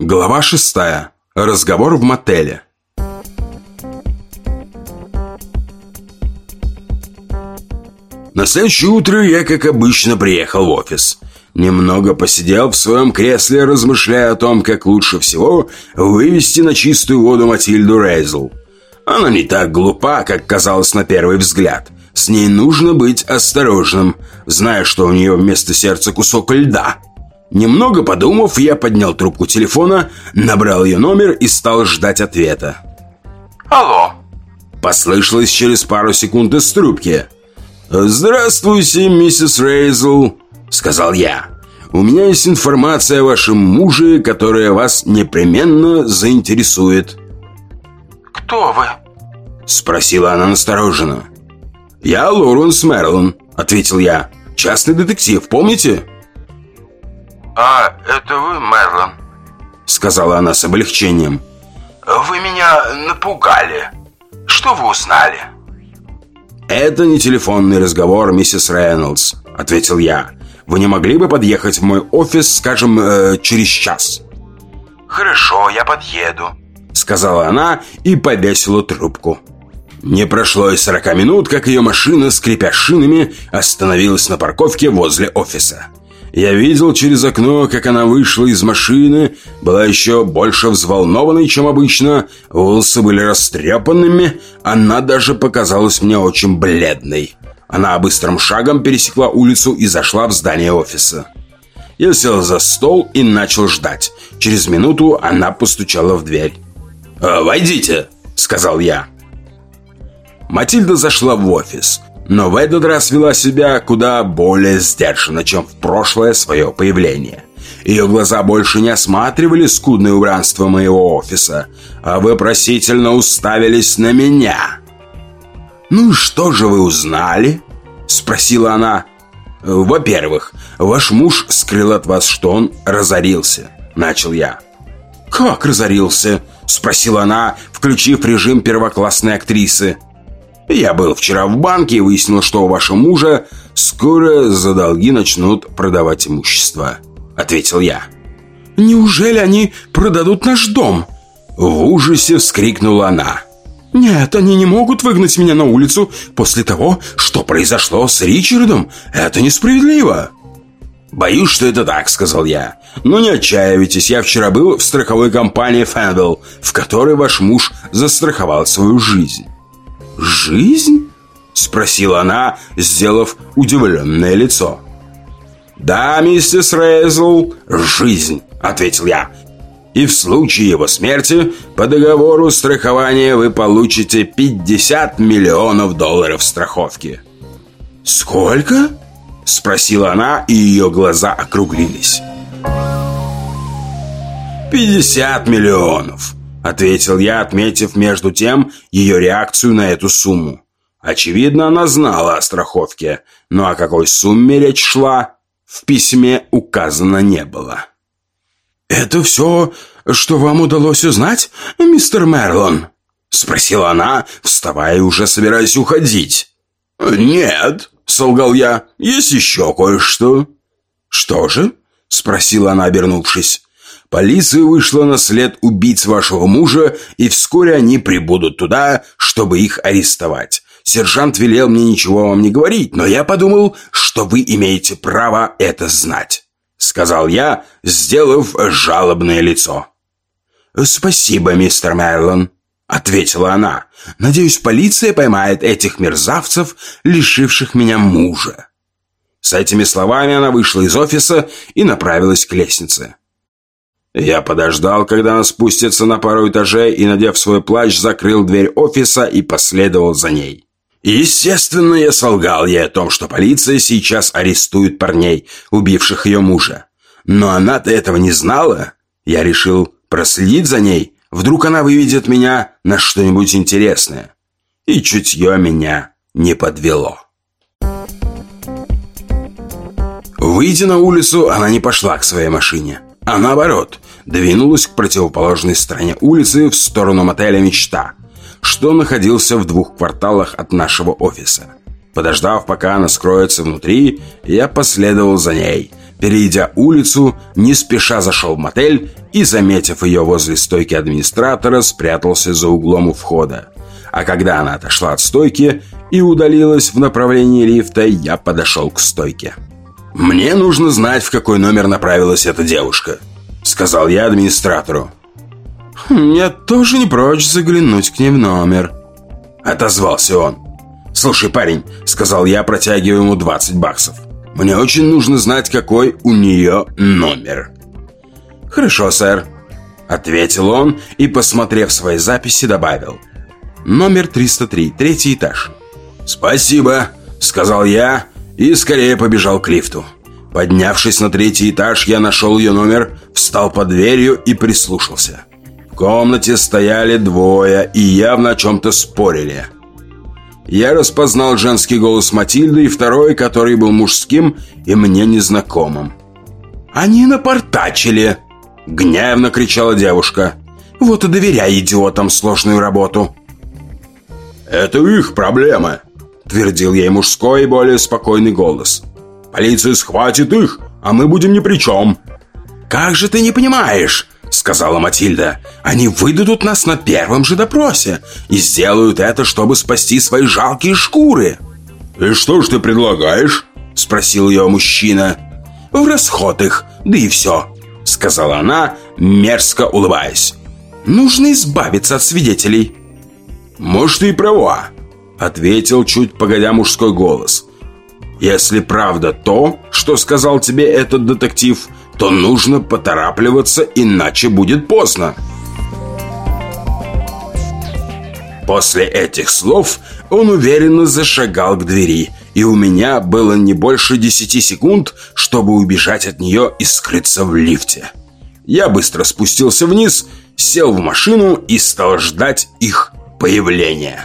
Глава шестая. Разговор в мотеле. На следующее утро я, как обычно, приехал в офис. Немного посидел в своем кресле, размышляя о том, как лучше всего вывести на чистую воду Матильду Рейзл. Она не так глупа, как казалось на первый взгляд. С ней нужно быть осторожным, зная, что у нее вместо сердца кусок льда. Немного подумав, я поднял трубку телефона, набрал ее номер и стал ждать ответа. «Алло!» Послышалось через пару секунд из трубки. «Здравствуйте, миссис Рейзл», — сказал я. «У меня есть информация о вашем муже, которая вас непременно заинтересует». «Кто вы?» — спросила она настороженно. «Я Лоуренс Мерлон», — ответил я. «Частный детектив, помните?» «А, это вы, Мерлон?» Сказала она с облегчением. «Вы меня напугали. Что вы узнали?» «Это не телефонный разговор, миссис Рейнольдс», — ответил я. «Вы не могли бы подъехать в мой офис, скажем, э, через час?» «Хорошо, я подъеду», — сказала она и повесила трубку. Не прошло и сорока минут, как ее машина, скрипя шинами, остановилась на парковке возле офиса. Я видел через окно, как она вышла из машины, была еще больше взволнованной, чем обычно, волосы были растрепанными, она даже показалась мне очень бледной. Она быстрым шагом пересекла улицу и зашла в здание офиса. Я сел за стол и начал ждать. Через минуту она постучала в дверь. «Войдите», — сказал я. Матильда зашла в офис но в этот раз вела себя куда более сдержанно, чем в прошлое свое появление. Ее глаза больше не осматривали скудное убранство моего офиса, а вопросительно уставились на меня. «Ну что же вы узнали?» – спросила она. «Во-первых, ваш муж скрыл от вас, что он разорился», – начал я. «Как разорился?» – спросила она, включив режим первоклассной актрисы. Я был вчера в банке и выяснил, что у вашего мужа скоро за долги начнут продавать имущество», — ответил я. «Неужели они продадут наш дом?» В ужасе вскрикнула она. «Нет, они не могут выгнать меня на улицу после того, что произошло с Ричардом. Это несправедливо». «Боюсь, что это так», — сказал я. «Но не отчаивайтесь, я вчера был в страховой компании «Фэнвилл», в которой ваш муж застраховал свою жизнь». «Жизнь?» – спросила она, сделав удивленное лицо. «Да, миссис Рейзл, жизнь», – ответил я. «И в случае его смерти по договору страхования вы получите 50 миллионов долларов страховки». «Сколько?» – спросила она, и ее глаза округлились. «50 миллионов», Ответил я, отметив между тем ее реакцию на эту сумму. Очевидно, она знала о страховке, но о какой сумме речь шла, в письме указано не было. «Это все, что вам удалось узнать, мистер Мерлон?» Спросила она, вставая и уже собираясь уходить. «Нет», — солгал я, — «есть еще кое-что». «Что же?» — спросила она, обернувшись. Полиция вышла на след убийц вашего мужа, и вскоре они прибудут туда, чтобы их арестовать. Сержант велел мне ничего вам не говорить, но я подумал, что вы имеете право это знать», — сказал я, сделав жалобное лицо. «Спасибо, мистер Мерлон», — ответила она. «Надеюсь, полиция поймает этих мерзавцев, лишивших меня мужа». С этими словами она вышла из офиса и направилась к лестнице. Я подождал, когда она спустится на пару этажей и, надев свой плащ, закрыл дверь офиса и последовал за ней. Естественно, я солгал ей о том, что полиция сейчас арестует парней, убивших ее мужа. Но она-то этого не знала. Я решил проследить за ней. Вдруг она выведет меня на что-нибудь интересное. И чутье меня не подвело. Выйдя на улицу, она не пошла к своей машине а наоборот, двинулась к противоположной стороне улицы в сторону мотеля «Мечта», что находился в двух кварталах от нашего офиса. Подождав, пока она скроется внутри, я последовал за ней. Перейдя улицу, не спеша зашел в мотель и, заметив ее возле стойки администратора, спрятался за углом у входа. А когда она отошла от стойки и удалилась в направлении лифта, я подошел к стойке. «Мне нужно знать, в какой номер направилась эта девушка», — сказал я администратору. «Хм, «Я тоже не прочь заглянуть к ней в номер», — отозвался он. «Слушай, парень», — сказал я, протягивая ему 20 баксов. «Мне очень нужно знать, какой у нее номер». «Хорошо, сэр», — ответил он и, посмотрев свои записи, добавил. «Номер 303, третий этаж». «Спасибо», — сказал я и скорее побежал к лифту. Поднявшись на третий этаж, я нашел ее номер, встал под дверью и прислушался. В комнате стояли двое и явно о чем-то спорили. Я распознал женский голос Матильды и второй, который был мужским и мне незнакомым. «Они напортачили!» — гневно кричала девушка. «Вот и доверяй идиотам сложную работу!» «Это их проблемы!» Твердил ей мужской более спокойный голос. «Полиция схватит их, а мы будем ни при чем!» «Как же ты не понимаешь?» Сказала Матильда Они выдадут нас на первом же допросе И сделают это, чтобы спасти свои жалкие шкуры «И что ж ты предлагаешь?» Спросил ее мужчина «В расход их, да и все» Сказала она, мерзко улыбаясь «Нужно избавиться от свидетелей» «Может, и права», Ответил чуть погодя мужской голос. «Если правда то, что сказал тебе этот детектив, то нужно поторапливаться, иначе будет поздно». После этих слов он уверенно зашагал к двери, и у меня было не больше десяти секунд, чтобы убежать от нее и скрыться в лифте. Я быстро спустился вниз, сел в машину и стал ждать их появления.